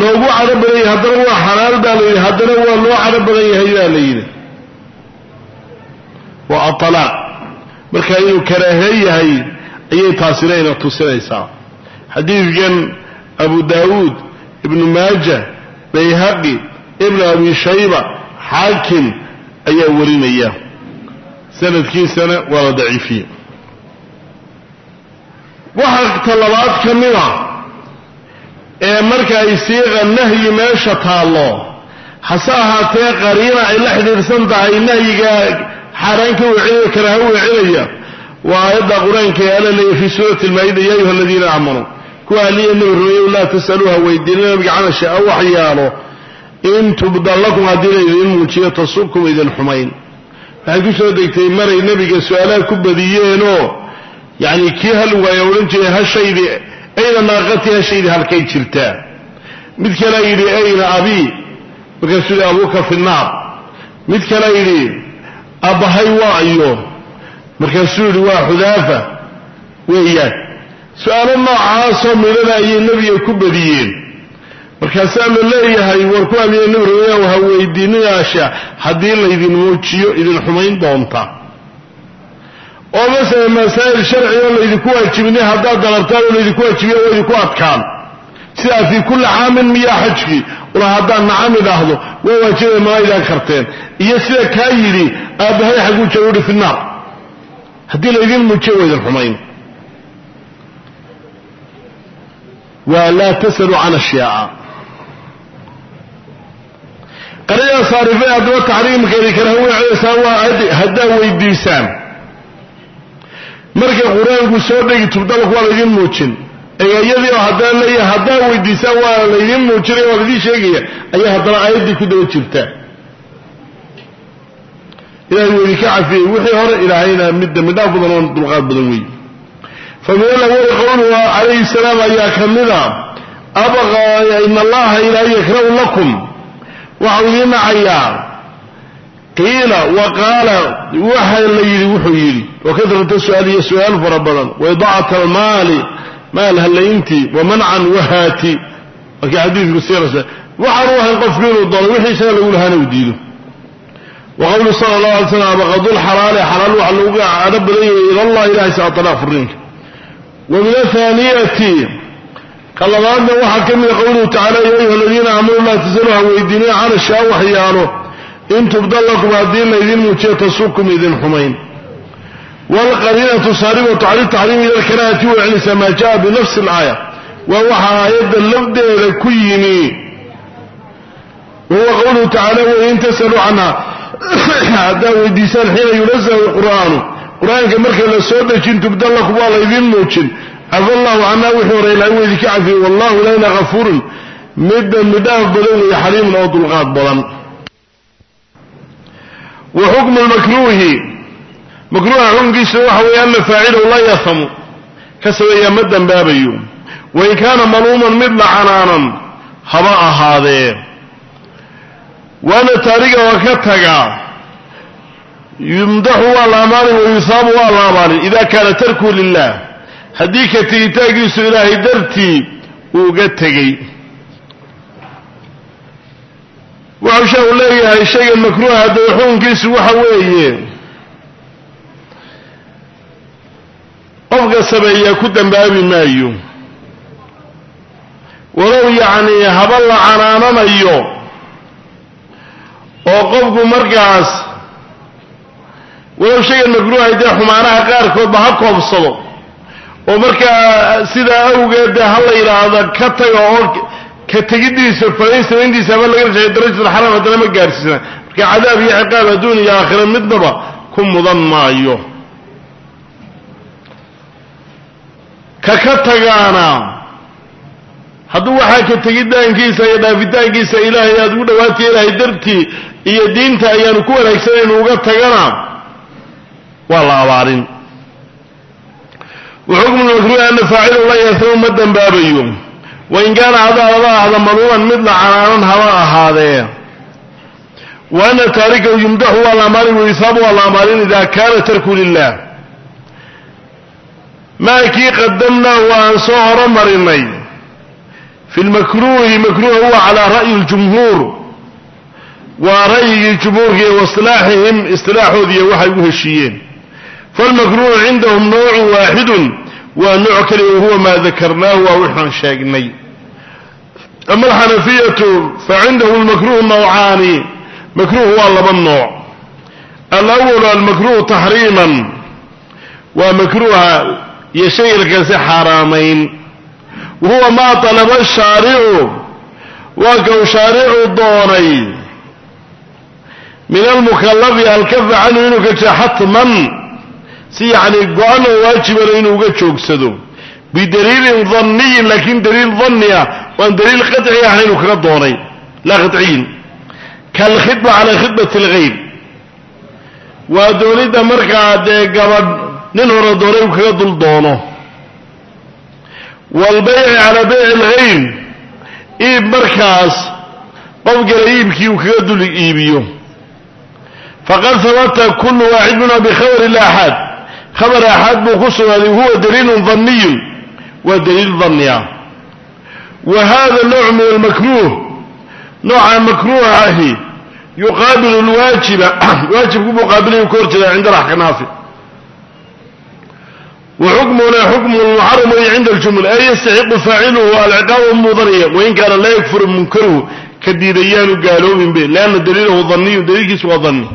Speaker 1: loogu cadho badan yahay haddana waa xalaal baa la yidhi haddana waa loo cadho badan yahay baa la yidhi. Waa aalaaq marka inuu karaahe yahay ayay taasina ina tusinaysaa. Xadiidkan abu daawuud ibnu maaja bayhaqi ibnu abi shayba xaakim ayaa warinaya. Sanadkiisana waa la daciifiye waxaa talabaad ka mida ee marka ay siiqa nahyi meesha taallo hase ahaatee qariina ay la xidhiidhsan tahay nahyiga xaaraan ka wecinaya karaha wecinaya waa aayadda qur'aanka ee alla leeya fii suurati almaa-ida ya ayuha aladiina aamanuu kuwa aliya nabi rumeeyow laa tasaluuha weydiinina nabiga cana shay-a wax yaalo in tubda lakum haddii la idin muujiyo tasukum idin xumayn. Waxay ku soo degtay maray nebiga su'aalaha ku badiyeenoo yacni kii hal waaya odhan jiray hashaydii ayna naaqatii hashaydii halkay jirtaa? Mid kalea yidhi ayna abii markaasuu yidhi abuuka fi nnaar mid kalea yidhi abbahay waa iyo markaasuu yidhi waa xudaafa. Weeyaan su'aalo noocaasoo midhana ayay nebiga ku badiyeen markaasaa la leeyahay war ku amiya nabi rumeeyahu ha weydiinayaasha haddii laydin muujiyo idin xumayn doonta. Oo masala masaa'il sharci laydinku waajibinay haddaad dalabtaan oo laydinku waajibiya waa idinku adkaan. Sidaa fii kulli caamin miyaa xajkii ula haddaan nacam idhaahdo waa waajibay malaydaan karteen. Iyo sida kaa yidhi aabbahay xagguu jooga uhi fi haddii laydin muujiyo waa xumayn. Waa laa tasalu can ashyaaa qariya saarifay haddaba taxriimkeedi kala weecaysaa waa haddaa weydiisaan. Marka qur'aanku soo dhegi tubdalku waa laydin muujin. Iyadii oo haddana leeyahay haddaa weydiisaan waa laydin muujinaya waa laydin sheegaya ayaa haddana aayaddii ku daba jirta. Ilahay wuu idinka cafiyey. Wixii hore ilaahayna mid dambi dhaaf badan oo dulqaad badan weey. Fa alawali qowluhu calayhi salaam ayaa ka mida abqa in allaha ilaahay yakrahu lakum waxau idiin nacayaa qiila wa qaala waxa la yidhi wuxuu yidhi wa kadrata su'aal fara badan. Wa idaacata almaali maal hallayntii wa mancan wahaati markii xadiidku siirasa waxaan u ahayn qofku inuu doono wixii isaga lagu lahaana uu diido. Wa qowlu sala allahu alay slam abaqadulxalaali xalaal waxa lagu cadho badan yahay ila allah ilahay saa furiinka wa min athaaniyati ka labaadna waxaa ka mida qowluhu tacala ya ayuha aladiina aamanuu laa tasaluuha weydiinina cana shaa waxyaalo in tubda lakum haddii laydin muujiyo tasukum idin xumayn. Waalqariinatu saaribatu cala taxriimi ila lkaraahati way celinaysaa maa jaa binafsi alaaya. Waa waxa aayadda lafdeeda ku yimi. Wahuwa qowluhu tacala wain tasaluu canha haddaa weydiisaan xiina yunazalu qur'aanu. Qur'aanka marka la soo dejin tubda lakum waa laydin muujin cafa allahu canaa wixii hore ilahay wa idinka cafiyey. Wallahu ilahna kafuurun mid dambi dhaaf badan weeye xaliimun oo dulqaad badan. Wa xukmu lmakruuhi makruuha xukunkiisa waxa weeye ana faacilahu laa yahamu ka sameeyaa ma dembaabayo wain kaana maluuman mid lacanaanan haba ahaadee waana taariga oo ka taga yumdaxu waa la amaanin wayusaabu waa la amaanin. Ida kaana tarku lilah haddii ka tegitaankiisu ilaahay dartii uu uga tegey. Wuxuu sheekhu leeyahay shaygan makruuha haddaba xukunkiisu waxa weeye qofka sameeyaa ku dembaabi maayo. Walow yacnii haba la canaananayo oo qofku markaas walow shaygan makruuhay dee xumaanaha qaarkoodba ha koobsado oo markaa sidaa awgeed ha la yidhaahda ka taga oo ka tegiddiisa falayn samayntiisa haba laga rashaxay darajatul xaraam haddana ma gaadhsiisna marka cadaab iyo ciqaab adduun iyo aakhira midnaba ku mudan maayo. Ka ka tagaana. Hadduu waxaa ka tegitaankiisa iyo dhaafitaankiisa ilaahay aada ugu dhawaataya ilaahay dartii iyo diinta ayaanu ku wanaagsanaynu uga tagana waa la abaarin wa xukmu lmakruuhi ana faacilahu la yasamu ma dembaabayo wain kaana hadaa laba ahda maluuman mid la canaanan haba ahaadee wa ana taarikahu yumdaxu waa la amaanin wayusaabu waa la amaanin ida kaana tarku lilah maa kii qadamnaahu aan soo horomarinay fi lmakruuhi makruuha huwa calaa ra'yi ljumhuur waa ra'yigii jumhuurka iyo wasilaaxihim heshiiyeen falmakruuhu cindahum nawcu waaxidun waa nooc kaliya wahuwa maa dakarnaahu waa wixaan sheegnay ama alxanafiyatu fa cindahu lmakruuhu nawcaani makruuh waa laba nooc alawalu almakruuhu taxriiman waa makruuha iyo shaygalkaasi xaaraamayn wahuwa maa talaba shaaricu waa kau shaaricu doonay min almukalafi alkafa canhu inuu ka jiro xatman si yacni go-anoo waajibana ah inuu uga joogsado bidaliilin danniyin laakiin daliil danni ah waan daliil qaci ahayn uu kaga doonay. Laa qaciyin kalkhidba calaa khidbati alghayr waa doonidda markaa dee gabadh nin hore doonay uu kaga dul doono. Waalbayci calaa bayci alghayr iib markaas qof qofgala iibkii uu kaga dul iibiyo. Faqad habata kullu waaxid minha bikhabari l khabar aaxaad buu ku sugnaaday huwa daliilun daniyun waa daliil danni ah. Wa hada nooc min almakruuh nooca makruuha ahi yuqaabilu lwaajiba (clears throat) waajibku buu qaabilayu ka hor jeedaa cinda alaxnaafi wa xukmuna xukmu lmuxaram wey cinda aljumhur ee yastaxiqu faaciluhu alciqaaba mudanaya wain kaana laa yakfuru munkaruhu ka diidayaanu gaaloobin be lianna daliilahu daniyun daliilkiisu waa danni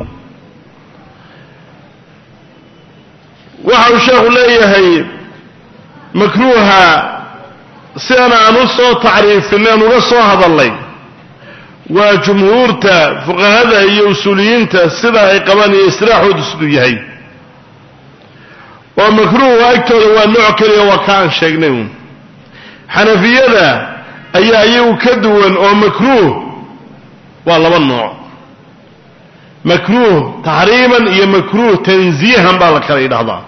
Speaker 1: waxa uu sheekhu leeyahay makruuha sidan aan u soo tacriifinay aan uga soo hadalnay waa jumhuurta fuqahada iyo usuuliyiinta sida ay qabaan iyo istiraaxoodu siduu yahay. Oo makruuhu agtooda waa nooc keliya waa ka aan sheegnay uun. Xanafiyada ayaa iyagu ka duwan oo makruuh waa laba nooc. Makruuh taxriiman iyo makruuh tanziihan baa la kala yidhahdaa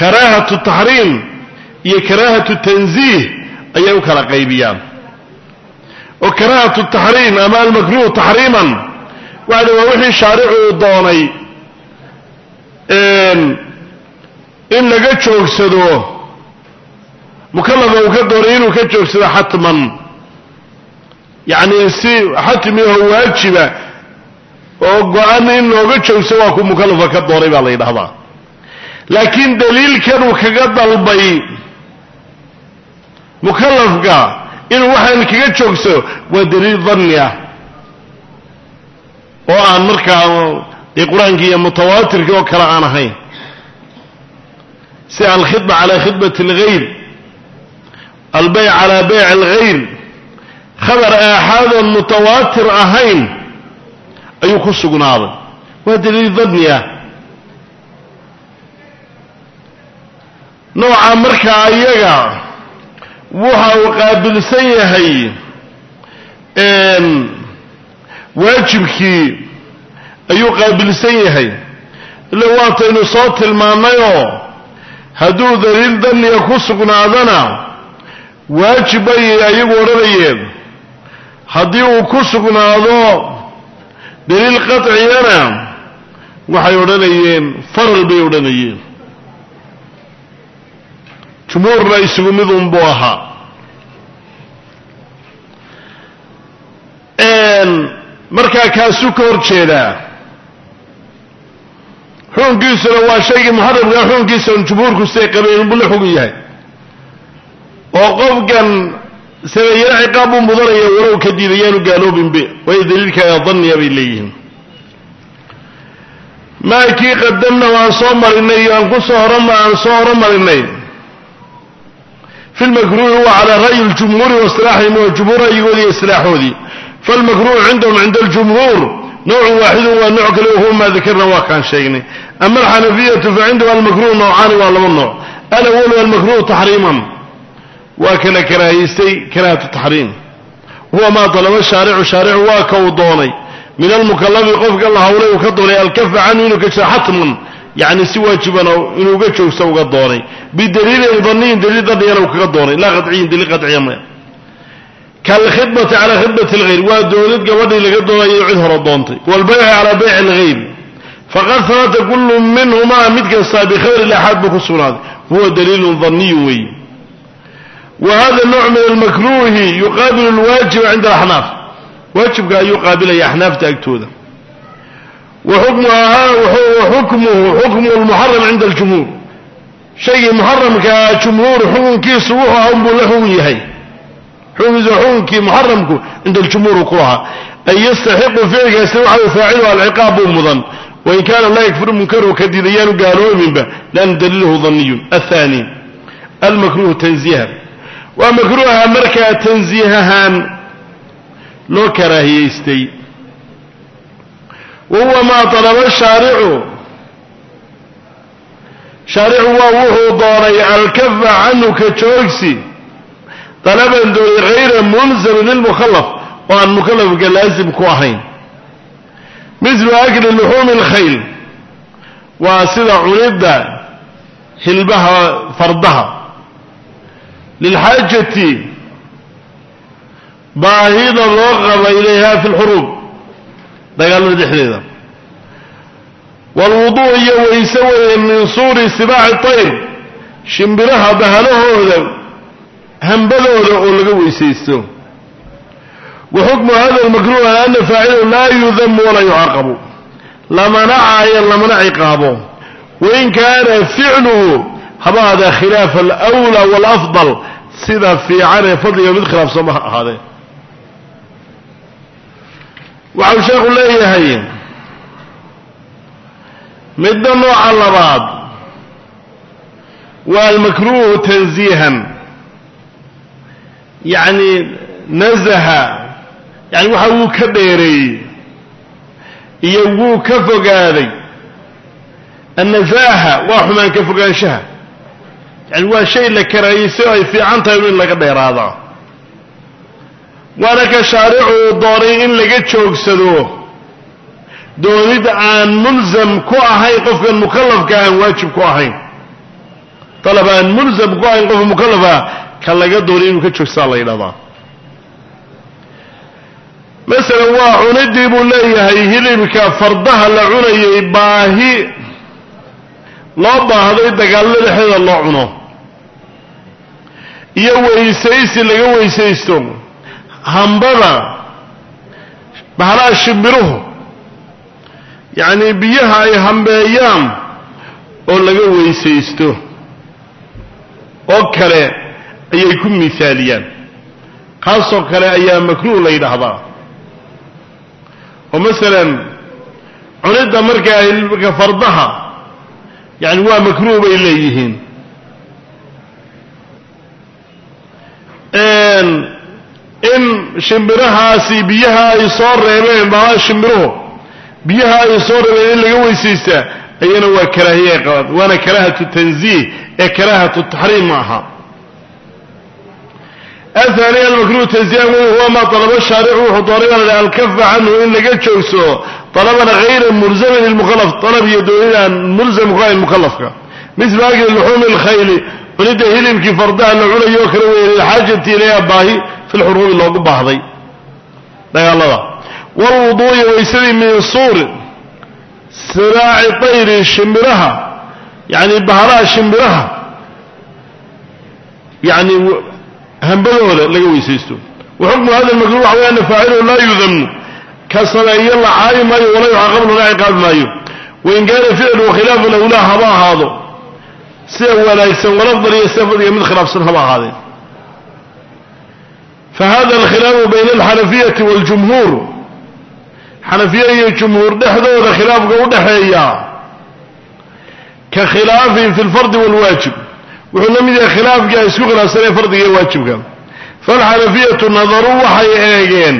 Speaker 1: karaahatu taxriim iyo karaahatu tanziih ayay u kala qaybiyaan. oo karaahatu taxriim ama almakruuh taxriiman waxa waa wixii shaaricu uu doonay in laga joogsado mukalafa uu ka doonay inuu ka joogsado xatman. Yacni si xatmiho waajiba oo go-an in looga joogso waa ku mukalafa ka doonay baa la yidhahdaa laakiin daliilkan uu kaga dalbay mukalafka inuu waxaan kaga joogso waa daliil danni ah oo aan markaa dee qur'aankii iyo mutawaatirkii oo kale aan ahayn. Si alkhidba calaa khidbati اlgayr albeyc calaa beyc اlgayr khabar aaxaadoon mutawaatir ahayn ayuu ku sugnaaday. Waa daliil danni ah nooca markaa iyaga waxa uu qaabilsan yahay waajibkii ayuu qaabilsan yahay. Ila waataynu soo tilmaannayoo hadduu daliil danniga ku sugnaadana waajib bay ayagu odhanayeen. Haddii uu ku sugnaado daliil qatcigana waxay odhanayeen faral bay odhanayeen jumhuurna isugu mid unbuu ahaa. Markaa kaasuu ka hor jeedaa. Xukunkiisuna waa shaygii muxaramkaa xukunkiisa jumhuurku siday qabeen buu la xugun yahay. Oo qofkan sameeyana ciqaab buu mudanaya walow ka diidayaanu gaaloobinbe waayo daliilkaaga danniya bay leeyihiin. Maa kii qadamna waan soo marinay aan ku soo horama aan soo horomarinay fi lmakruuhi wa calaa ra'yi ljumhuuri waistilaaxihim waa jumhuur ra'yigoodii iyo istilaaxoodii falmakruuhu cindahum cinda aljumhuur nawcun waaxidun waa nooc kale wahuwa maa dakarna waa kaan sheegnay ama alxanafiyatu fa cindahum almakruuh noocaani waa laba nooc alawalu almakruuhu taxriiman waa kala karaahiystay karaahatu taxriim huwa maa dalaba shaaricu shaaricu waa ka uu doonay min almukalafi qofka la yani si waajiban inuu uga joogso uga doonay. Bidaliilin daniyin daliil daniyana uu kaga doonay. Laa qaciyin daliil qaciya maya kalkhidbati calaa khidbati lghayr waa doonid gabadhii laga doonayo cid hore doontay. Waalbayci calaa bayci alghayr faqad habata kullu minhumaa mid kastaa bikhayr ilaxaad buu ku sugnaaday. Huwa daliilun daniyun weeye wa hada nooc min xukmuhu xukmu lmuxaram cinda aljumhuur shaygii muxaramkaa jumhuur xukunkiisu wuxuu ahaa unbuu la xugun yahay xukunkiisu xukunkii muxaramku cinda aljumhuur ku ahaa an yastaxiqu ficilkaasi waxa faacilu alciqaab buu mudan wain kaana laa yakfuru munkaru ka diidayaanu gaaloominba lianna daliiluhu daniyun athani almakruuhu tanziihan waa makruuha markaa tanziih ahaan loo karaahiyaystay wa huwa maa dalaba shaaricu shaaricu waa wuxuu doonay alkafa canhu ka joogsi dalaban doonay hayra mulzamin lilmukhalaf oo aan mukalafka laasim ku ahayn mislu akli luxuumi alkhayl waa sida cunidda hilbaha fardaha lilxaajati baahida loo qaba ilayha fi lxuruub dagaalada dhexdeeda. Waalwuduu iyo wayse weeye min suuri sibaaci tayr shimbiraha bahalahooda hambadooda oo laga weysaysto. Wa xukmu hada lmakruuh an ana faacilahu laa yudamu walaa yucaaqabu lamana caayo lamana ciqaabo wain kaana ficluhu habaada khilaafa alwlaa walafdal sida fiican ee fadliga mid khilaafsan ma ahaadee waxau sheekhu leeyahay midda nooca labaad waa almakruuhu tanziihan yacni nazaha yani waxa wuu ka dheereeyey iyo wuu ka fogaaday. Annazaaha waa xumaan ka fogaanshaha yani waa shay la karaayeyso ay fiican tahay in laga dheeraada waana ka shaaricu uu doonay in laga joogsado. Doonid aan mulzam ku ahayn qofkan mukallafka aan waajib ku ahayn dalab aan mulzam ku ahayn qofka mukallafa ka laga doonay inuu ka joogsadaa la yidhahdaa masalan waa cunidii buu leeyahay hilibka fardaha la cunayay baahi loo baahday dagaalada dhexdeeda loo cuno. Iyo weysaysi laga weysaysto hambada bahalaha shimbiruhu yacni biyaha ay hambeeyaan oo laga weysaysto oo kale ayay ku miaaliyaan kaasoo kale ayaa makruuh la yidhaahdaa. Oo masalan cunidda markaa hilibka fardaha yani waa makruuh bay leeyihiin in shimbirahaasi biyaha ay soo reebeen baa shimbiruhu biyaha ay soo reebeen in laga weysaystaa ayana waa karaahiyay qabaan waana karaahatu tanziih ee karaahatu taxriim ma aha. Ahaani almakruh tanziihan wey huwa maa alaba shaaricu wuxuu doonay baa la alkafa canhu in laga joogsado alaban hayra mulzamin lmukalaf alab iyo doonidaan mulzam ku ayn mukalafka misla akli luxuumi lkhayli cunidda hilibkii fardaha la cunayo kale weeye lilxaajati ilayha baahi filxuruubi loogu baahday dagaalada waalwuduu'i waysadii min suurin siraaci tayri shimbiraha yacni baharaha shimbiraha yacni hambadooda laga weysaysto wa xukmu hada lmakruh waxa wey ana faaciluhu laa yudamnu ka sameeyo la caabi maayo walaa yucaqabnu la ciqaabi maayo wain kaana ficlu khilaafa lawlaa haba ahaado sida wanaagsan walafdal iyo safad iyo mid khilaafsan haba ahaadeen fahada alkhilaafu bayna alxanafiyati waljumhuur xanafiye iyo jumhuur dhexdooda khilaafka udhaxeeya ka khilaafi fi lfardi walwaajib wuxuu la mid yahay khilaafkii ay isku khilaafsaneen fardiga iyo waajibka falxanafiyatu nadaruu waxay eegeen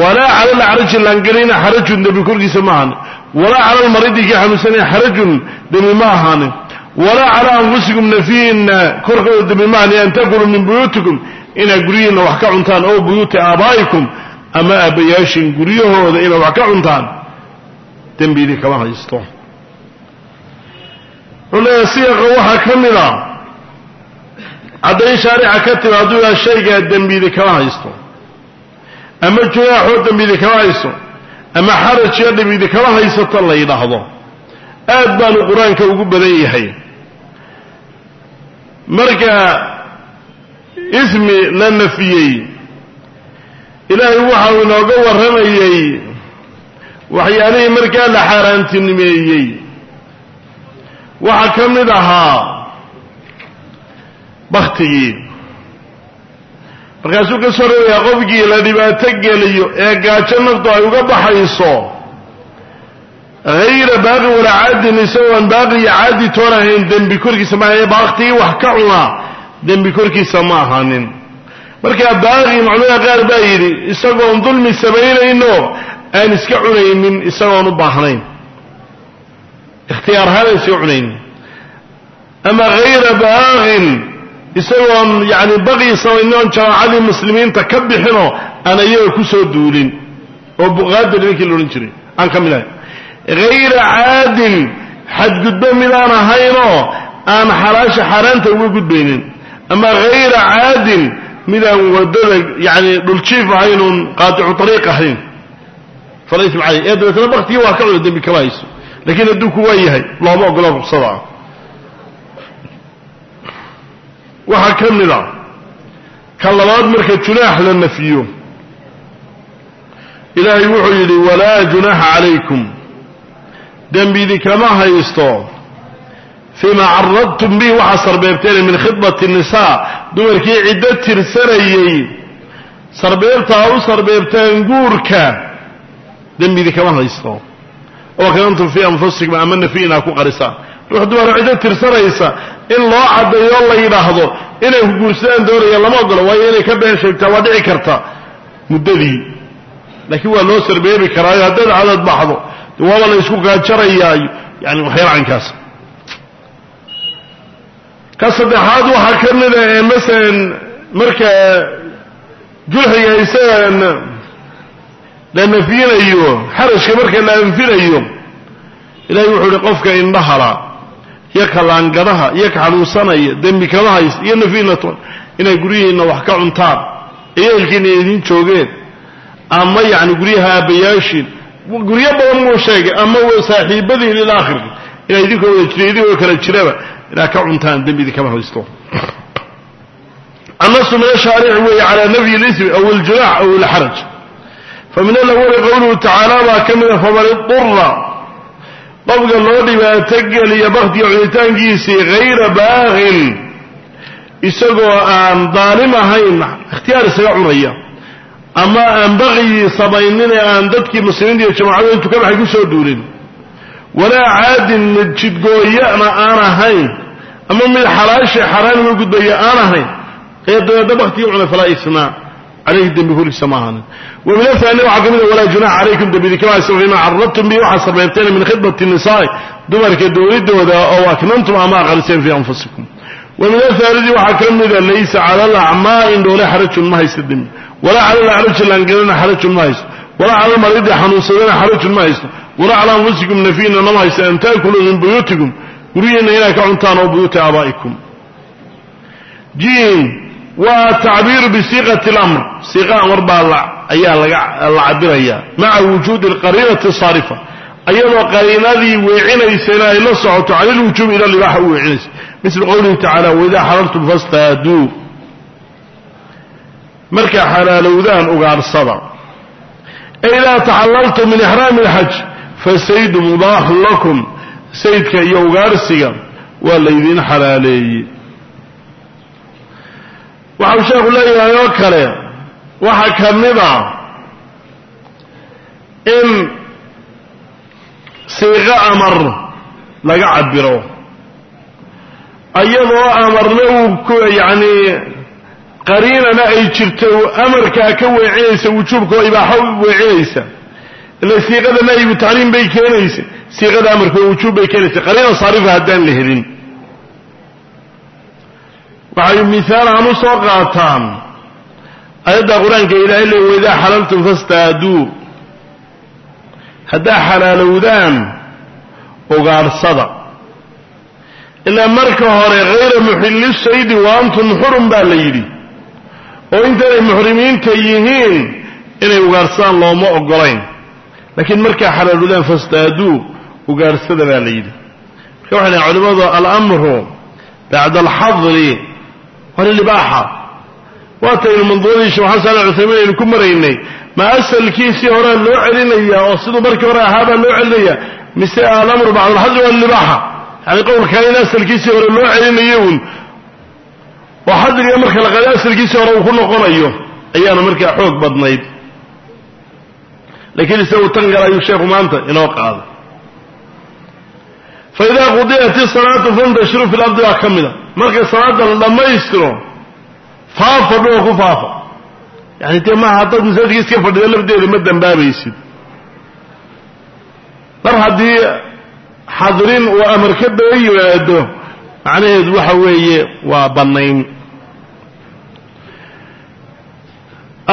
Speaker 1: walaa cala alacraji laangelina xarajun dembi korkiisa ma walaa cala almaridi kii xanuunsanaya xarajun dembi ma ahaanin walaa calaa anfusikum nafiinna korkooda dembi ma an takuluu min buyuutikum inaad guryihiinna wax ka cuntaan oo buyuuti aabaa'ikum ama aabbayaashin guryahooda inaad wax ka cuntaan. dembi idin kama haysto. wuxuu leeyahay waxaa ka mid a caddayn shaarica ka timi hadduu yaha shaygaa dembi idin kama haysto ama junaaxoo dembi idin kama haysto ama xaraj iyo kama haysato la yidhaahdo. Aad baanu qur'aanka ugu badan yahay. Marka ismi la nafiyey ilaahay waxau inooga warramayey waxyaalihii markaa la xaaraantinimeeyey. Waxaa ka mid ahaa baktigii markaasuu ka soo qofkii la dhibaato geliyo ee gaajo naftu ay uga baxayso hayra baaqi walaa caadin isagoon baaqi iyo caadi toon ahayn dembi korkiisa ma ahayn baktigii wax ka cunaa dembi korkiisa ma ahaanin. Markaa baaqi macluuha qaar baa yidhi isagoon dulmi samaynayno aan iska cunaynin isagoon u baahnayn. Ikhtiyaar ahaan aan iska cunaynin. Ama hayra baaqin isagoon yani baqii samaynin oon jamaacadii muslimiinta ka bixinoo aan ayaga ku soo duulin. Oo buqaadir ninkii laodhan jiray aan ka mid ahay. Hayra caadin xadgudbo midaan ahaynoo aan xalaasha xaaraanta uga gudbaynin. Ama hayra caadin midaan waddada yani dhuljiif ahaynuun qaaticu ariiq ahayn. Fala ism caleyh ee dabeetna baktigii waa ka cuno dembi kama hayso lakiin hadduu ku waa yahay looma ogola ruqsada ah waxaa ka mid a ka labaad marka junaax la nafiyo. Ilaahay wuxuu yidhi walaa junaaxa calaykum. Dembi idinkama haysto. Fiima caradtum bihi waxaa sarbeebteen min khidbati nisaa dumarkii ciddo tirsanayey. Sarbeebtaa u sarbeebteen guurka. Dembi idinkama haysto. Oo kanantum fii anfusikum ama nafiinaa ku qarisaan ruux dumar ciddo tirsanaysa in loo caddeeyo la yidhaahdo inay ku guursadaan doonayaan lama ogolo waayo inay ka been sheegtaa waa dhici karta muddadii. Laakiin waa loo sarbeebi karaayo haddaad cadad baxdo waaba la isku gaajarayaayo yani waxyaala ka saddexaad waxaa ka mida ee masalan marka julxiga isagan la nafyinayo xarajka marka la anfinayo ilahay wuxuu ihi qofka indhahala iyo ka laangadaha iyo ka xanuunsanaya dembi kama hayst iyo nafiinatun inay guryihiinna wax ka cuntaan eyeelkiina idin joogeen ama yani guryaha aabbayaashiin guryo badan muu sheegay ama saaxiibadiin ila akhirka inay idinkoo wada jira idinkoo kala jiraba inaad ka cuntaan dembi idinkama haysto. Annasu min ashaarici weeye calaa nafyi lismi aw aljunax aw alxaraj. Famin alawali qowluhu tacaala baa ka mida faman idura qofka loo dhibaato geliya baktiga cunitaankiisii hayra baaqin isagoo aan daalim ahayn ikhtiyaar isaga cunaya ama aan baqyii samaynin ee aan dadkii muslimiinta iyo jamacadu intuu ka baxay ku soo duulin. Walaa caadin mid jidgooyana aan ahayn ama mid xalaasha xaraan uga gudbaya aan ahayn ee dabeedna baktigii cunay falaa ismaa calayhi dembi hurisa ma ahanin wa min athani waxaa ka mid a walaa junaxa calaykum dembidikama haysa fima caradtum bihi waxaa sarbeebteen min khidbati nisaai dumarka dowladooda oo aknantum ama aqriseen fii anfusikum wa min athaalidi waxaa ka mida laysa cala alacmaa indhoole xarajun ma haysta dembi walaa cala alacraji laangelana xarajun ma haysto walaa cala almaridi xanuunsadana xarajun ma haysto walaa cala anfusikum nafiina nama haysto an taakuluu min buyuutikum guryihiinna inaad ka cuntaan oo buyuuti aabaa'ikum jiin waa tacbiiru bisiiqati اlamr siiqa amar baa ayaa la cabiraya maca wujuudi alqariinati saarifa. Ayadoo qariinadii weecinaysana ay la socoto cala lwujuubi ila libaaxa u weecinaysa misl qowlihi tacala waidaa xalaltum fastaaduu markaa xalaalowdaan ugaarsada. E idaa min ixraami اlxaj fasaydu mubaax lakum. Saydka iyo ugaarsiga waa laydin xalaaleeyey waxau sheekhu leeyahay oo kale waxaa ka mid a in siiqo amar laga cabiro iyadoo amarna uu yacni qariinana ay jirto amarkaa ka weecinaysa wujuubka oo ibaaxo weecinaysa ila siiqada nahyigu tacliim bay keenaysa siiqada amarka wujuub bay keenaysa qariina saarifa haddaan la helin waxay mihaal ahaan u soo qaataan ayadda qur'aanka ilaahay le waidaa xalaltum fastaaduu haddaa xalaalowdaan ugaadhsada ilaa marka hore hayra muxilli saydi wa antum xurum baa la yidhi. Oo intaanay muxrimiinta yihiin inay ugaadhsadaan looma ogolayn laakiin markaa xalaalowdaan fastaaduu ugaadhsada baa la yidhi. Marka waxay dhahen culimadu alamru bacda alxadri walilibaaxa waataynu manduuradii sheekh xasan al aynu ku maraynay. Ma asalkiisii horea loo celinayaa oo siduu markii hore ahaabaa loo celinaya mise alamru bacd alxadri walibaaxa yani qowlkaa in asalkiisii hore loo celinayo uun. Oo xadriga marka la qado asalkiisii hore uu ku noqonayo ayaana markaa xoog badnayd. Laakiin isagu tan kale ayuu sheekhu maanta inoo qaaday faidaa qudiyat isalaatu fantashiruu fi lardi baa ka mida markay salaada la dhammaystiro faafa dhua ku faafa yani dee maaha haddaad masaajidka iska fadhida lafdeeda ma dambaabaysid mar haddii xadrin uu amar ka daba yimaado macnaheedu waxa weeye waa bannayn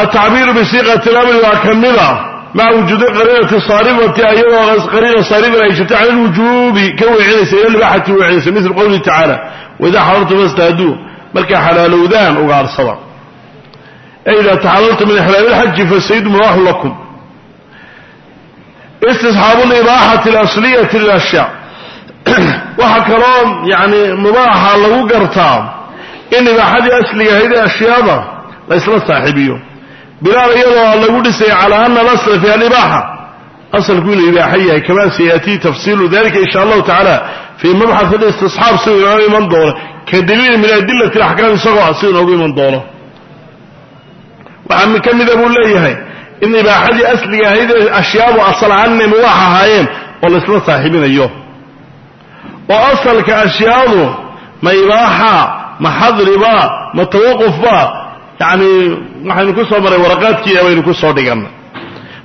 Speaker 1: atacbiiru bisiiqati lamri waa ka mida maca wujuudi qariinati saarifati ayadoo qariina saarifan ay jirto cala lwujuubi ka weecinaysa ila libaaxati weecinaysa mil qowlihi tacaala. Waidaa xalaltum fastahduu markaa xalaalowdaan ugaarsada. Idaa taxalaltum min ixraami lxaji fasayd mubaaxu lakum. Istisxaabu libaaxati alasliyati lilashyaa waxaa kaloo yani mubaaxa lagu gartaa in ibaaxadii asliga ahayd ee ashyaada la saaxiibiyo bilaal iyadoo lagu dhisaya calaa ana alasla fi alibaaxa. Asalku inuu ibaaxa yahay kama sayatii tafsiilu dalika insha allahu tacaala fii mabxath alistisxaab siduu inoogu iman doono. Ka daliili min adilati alaxkaam isagoo ah siduu inoogu iman doono. Waxaa ka mida buu leeyahay in ibaaxadii asliga ahayd ee ashyaadu asal ahaan inay mubaax ahaayeen oo la isla saaxiibinayo. Oo asalka ashyaadu ma ibaaxa ma xadriba ma tawaqufba yani waxaynu ku soo maray waraqaadkii baynu ku soo dhigannay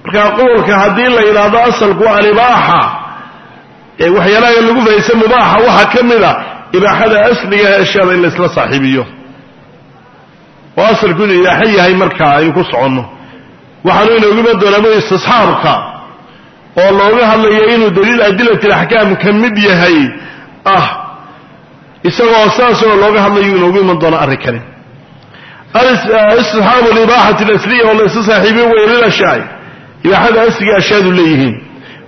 Speaker 1: marka qowlka haddii la yidhaahdo asalku alibaaxa ee waxyaalaha lagu fahaysa mubaaxa waxaa ka mid a ibaaxada asliga ee ashyaada in la isla saaxiibiyo. Oo asalku inuu ibaaxo yahay markaa aynu ku soconno. Waxaanu inoogu iman doonaa bu istisxaabka oo looga hadlayo inuu daliil adilati alaxkaam ka mid yahay ah isagoo saasoo looga hadlayo inoogu iman doona arrin kale istisxaabu libaaxati alasliya oo la isla saaxiibiyo wey lilashaai ibaaxada asliga ashyaadu leeyihiin.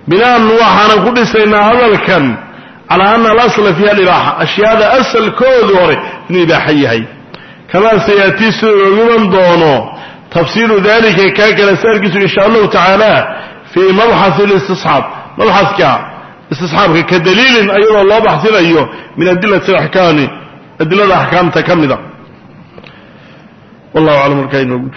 Speaker 1: Binaan waxaanan ku dhisaynaa hadalkan calaa ana alasla fiiha alibaaxa. Ashyaada asalkoodu hore inuu ibaaxo yahay. Kamaa sayaatii siduu inoogu iman doono tafsiilu dalika kaa kale saarkiisu insha allahu tacaala fii mabxathi listisxaab mabxadka istisxaabka ka daliilin ayadoo loo baxsinayo min adilati axkaami adilada axkaamta ka mida wallahu aclam markaa inoogu